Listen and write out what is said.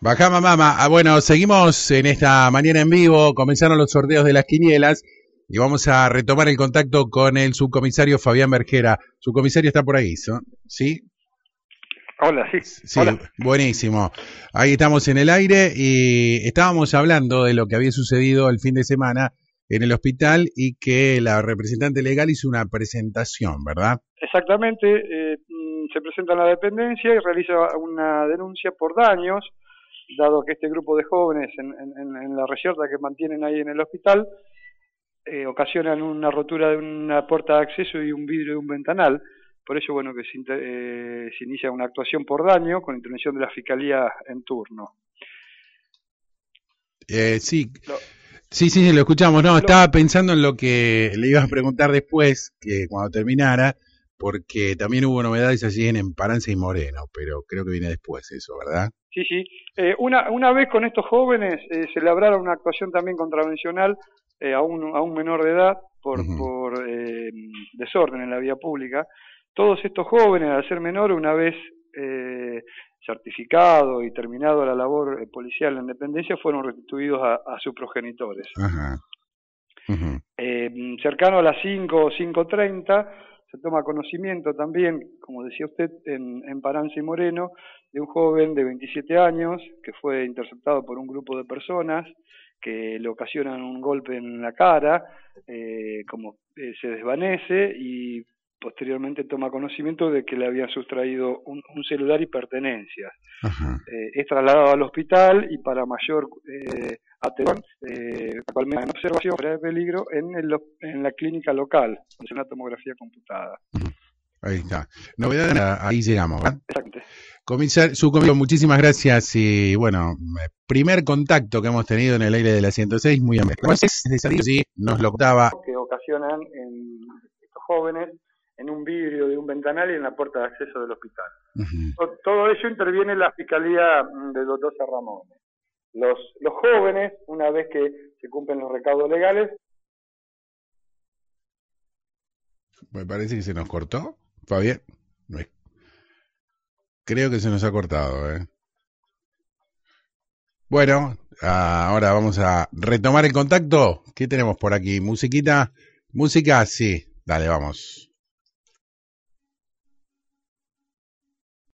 Bajama Mama. Ah, bueno, seguimos en esta mañana en vivo. Comenzaron los sorteos de las quinielas y vamos a retomar el contacto con el subcomisario Fabián Bergera. Subcomisario está por ahí, ¿sí? Hola, sí. Sí, buenísimo. Ahí estamos en el aire y estábamos hablando de lo que había sucedido el fin de semana en el hospital y que la representante legal hizo una presentación, ¿verdad? Exactamente. Eh, mm, se presenta en la dependencia y realiza una denuncia por daños dado que este grupo de jóvenes en, en, la reyerta que mantienen ahí en el hospital eh, ocasionan una rotura de una puerta de acceso y un vidrio de un ventanal. Por eso, bueno, que se, eh, se inicia una actuación por daño con intervención de la Fiscalía en turno. Eh, sí. sí, sí, lo escuchamos. No, estaba pensando en lo que le iba a preguntar después, que cuando terminara, porque también hubo novedades allí en Emparanza y Moreno, pero creo que viene después eso, ¿verdad? Sí, sí. Eh, una, una vez con estos jóvenes eh, se labraron una actuación también contravencional eh, a, un, a un menor de edad por, por eh, desorden en la vía pública. Todos estos jóvenes, al ser menores, una vez certificado y terminado la labor policial en dependencia, fueron restituidos a, a sus progenitores. Ajá. cercano a las 5 o 5.30 se toma conocimiento también, como decía usted, en, en Paranza y Moreno, de un joven de 27 años que fue interceptado por un grupo de personas que le ocasionan un golpe en la cara, eh, como eh, se desvanece y posteriormente toma conocimiento de que le habían sustraído un, celular y pertenencias. Eh, es trasladado al hospital y para mayor eh, atención, eh, actualmente en observación fuera de peligro en, el, en la clínica local, es una tomografía computada. Ahí está. Novedad, ahí llegamos. Exactamente. Comisar, su comisario, muchísimas gracias y bueno, primer contacto que hemos tenido en el aire de la 106, muy amable. Necesario, sí, nos lo octava. Que ocasionan en estos jóvenes en un vidrio de un ventanal y en la puerta de acceso del hospital. Todo eso interviene la Fiscalía de Doctor Ramón. Los, los jóvenes, una vez que se cumplen los recaudos legales... Me parece que se nos cortó, Fabián. Creo que se nos ha cortado, ¿eh? Bueno, ahora vamos a retomar el contacto. ¿Qué tenemos por aquí? ¿Musiquita? ¿Música? Sí. Dale, vamos.